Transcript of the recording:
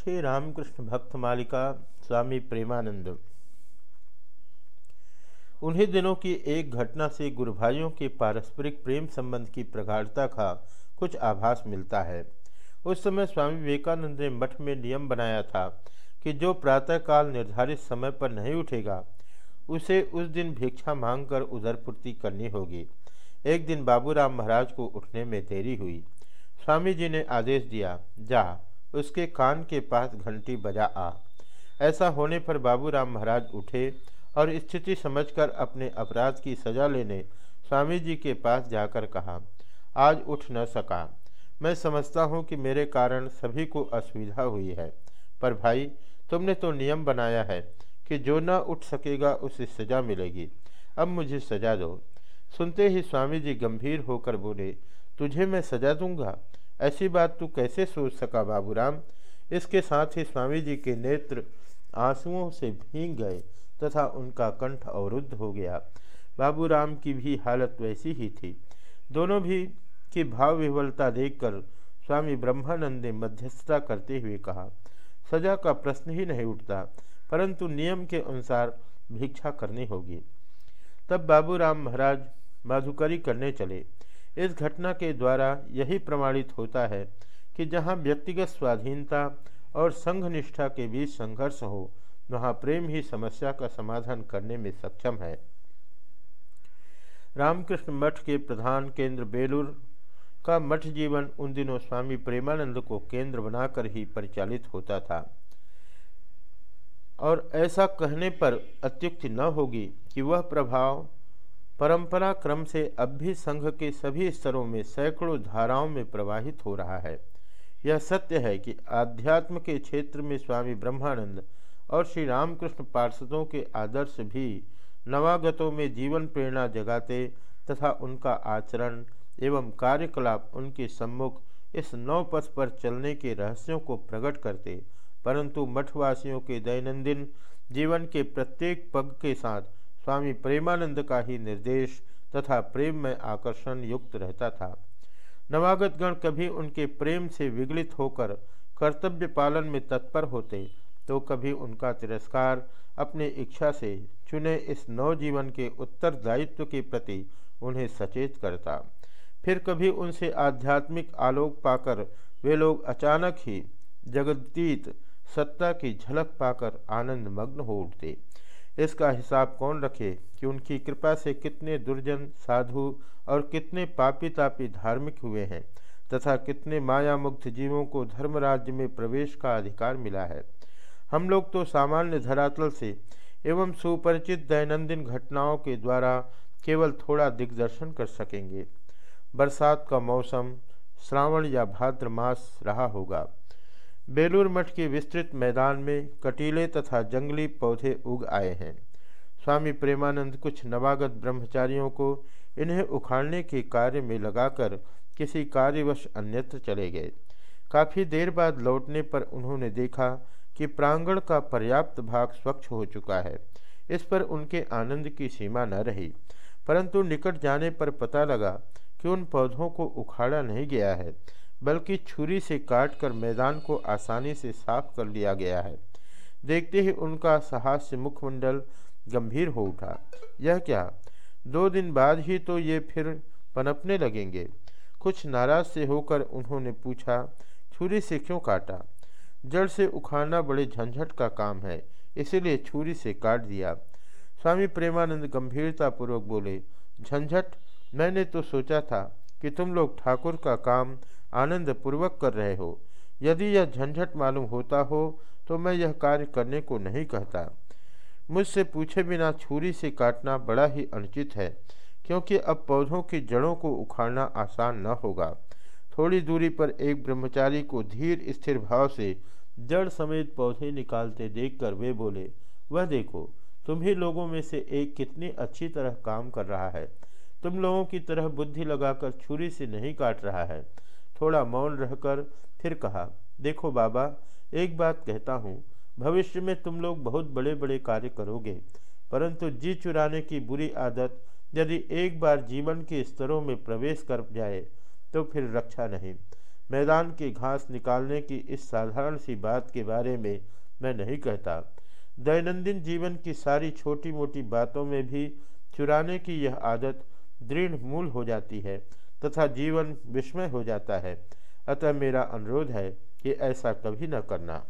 श्री रामकृष्ण भक्त मालिका स्वामी प्रेमानंद। उन्हीं दिनों की एक घटना से गुरु भाइयों के पारस्परिक प्रेम संबंध की प्रगाढ़ता का कुछ आभास मिलता है। उस समय स्वामी विवेकानंद ने मठ में नियम बनाया था कि जो प्रातःकाल निर्धारित समय पर नहीं उठेगा, उसे उस दिन भिक्षा मांगकर उदरपूर्ति करनी होगी। एक दिन बाबूराम महाराज को उठने में देरी हुई। स्वामी जी ने आदेश दिया, जा उसके कान के पास घंटी बजा आ। ऐसा होने पर बाबूराम महाराज उठे और स्थिति समझकर अपने अपराध की सजा लेने स्वामी जी के पास जाकर कहा, आज उठ न सका। मैं समझता हूँ कि मेरे कारण सभी को असुविधा हुई है, पर भाई, तुमने तो नियम बनाया है कि जो न उठ सकेगा उसे सजा मिलेगी। अब मुझे सजा दो। सुनते ही स्वामी जी गंभीर होकर बोले, तुझे मैं सजा दूँगा? ऐसी बात तू कैसे सोच सका, बाबूराम? इसके साथ ही स्वामी जी के नेत्र आंसुओं से भींग गए तथा उनका कंठ अवरुद्ध हो गया। बाबूराम की भी हालत वैसी ही थी। दोनों भी की भाव विवलता देखकर स्वामी ब्रह्मानंद ने मध्यस्थता करते हुए कहा, सजा का प्रश्न ही नहीं उठता, परंतु नियम के अनुसार भिक्षा करनी होगी। तब बाबूराम महाराज माधुकरी करने चले। इस घटना के द्वारा यही प्रमाणित होता है कि जहाँ व्यक्तिगत स्वाधीनता और संघ निष्ठा के बीच संघर्ष हो, वहाँ प्रेम ही समस्या का समाधान करने में सक्षम है। रामकृष्ण मठ के प्रधान केंद्र बेलूर का मठ जीवन उन दिनों स्वामी प्रेमानंद को केंद्र बनाकर ही परिचालित होता था। और ऐसा कहने पर अत्युक्ति न होगी कि वह प्रभाव परंपरा क्रम से अब भी संघ के सभी स्तरों में सैकड़ों धाराओं में प्रवाहित हो रहा है। यह सत्य है कि आध्यात्म के क्षेत्र में स्वामी ब्रह्मानंद और श्री रामकृष्ण पार्षदों के आदर्श भी नवागतों में जीवन प्रेरणा जगाते तथा उनका आचरण एवं कार्यकलाप उनके सम्मुख इस नौ पथ पर चलने के रहस्यों को प्रकट करते, परंतु मठवासियों के दैनंदिन जीवन के प्रत्येक पग के साथ स्वामी प्रेमानंद का ही निर्देश तथा प्रेम में आकर्षण युक्त रहता था। नवागत गण कभी उनके प्रेम से विगलित होकर कर्तव्य पालन में तत्पर होते तो कभी उनका तिरस्कार अपने इच्छा से चुने इस नवजीवन के उत्तरदायित्व के प्रति उन्हें सचेत करता। फिर कभी उनसे आध्यात्मिक आलोक पाकर वे लोग अचानक ही जगदीत सत्ता की झलक पाकर आनंद मग्न हो उठते। इसका हिसाब कौन रखे कि उनकी कृपा से कितने दुर्जन साधु और कितने पापी तापी धार्मिक हुए हैं, तथा कितने माया मुक्त जीवों को धर्म राज्य में प्रवेश का अधिकार मिला है? हम लोग तो सामान्य धरातल से एवं सुपरिचित दैनंदिन घटनाओं के द्वारा केवल थोड़ा दिग्दर्शन कर सकेंगे। बरसात का मौसम, श्रावण या भाद्र मास रहा होगा। बेलूर मठ के विस्तृत मैदान में कटीले तथा जंगली पौधे उग आए हैं। स्वामी प्रेमानंद कुछ नवागत ब्रह्मचारियों को इन्हें उखाड़ने के कार्य में लगाकर किसी कार्यवश अन्यत्र चले गए। काफ़ी देर बाद लौटने पर उन्होंने देखा कि प्रांगण का पर्याप्त भाग स्वच्छ हो चुका है। इस पर उनके आनंद की सीमा न रही, परंतु निकट जाने पर पता लगा कि उन पौधों को उखाड़ा नहीं गया है। बल्कि छुरी से काटकर मैदान को आसानी से साफ़ कर लिया गया है। देखते ही उनका साहस्य मुखमंडल गंभीर हो उठा। यह क्या? दो दिन बाद ही तो ये फिर पनपने लगेंगे। कुछ नाराज़ से होकर उन्होंने पूछा, छुरी से क्यों काटा? जड़ से उखाड़ना बड़े झंझट का काम है, इसीलिए छुरी से काट दिया। स्वामी प्रेमानंद गंभीरतापूर्वक बोले, झंझट? मैंने तो सोचा था कि तुम लोग ठाकुर का काम आनंद पूर्वक कर रहे हो। यदि यह झंझट मालूम होता हो तो मैं यह कार्य करने को नहीं कहता। मुझसे पूछे बिना छुरी से काटना बड़ा ही अनुचित है, क्योंकि अब पौधों की जड़ों को उखाड़ना आसान न होगा। थोड़ी दूरी पर एक ब्रह्मचारी को धीर स्थिर भाव से जड़ समेत पौधे निकालते देखकर वे बोले, वह देखो, तुम ही लोगों में से एक कितनी अच्छी तरह काम कर रहा है। तुम लोगों की तरह बुद्धि लगाकर छुरी से नहीं काट रहा है। थोड़ा मौन रहकर फिर कहा, देखो बाबा, एक बात कहता हूँ। भविष्य में तुम लोग बहुत बड़े बड़े कार्य करोगे, परंतु जी चुराने की बुरी आदत यदि एक बार जीवन के स्तरों में प्रवेश कर जाए तो फिर रक्षा नहीं। मैदान की घास निकालने की इस साधारण सी बात के बारे में मैं नहीं कहता। दैनंदिन जीवन की सारी छोटी मोटी बातों में भी चुराने की यह आदत दृढ़ मूल हो जाती है। तथा जीवन विस्मय हो जाता है। अतः मेरा अनुरोध है कि ऐसा कभी न करना।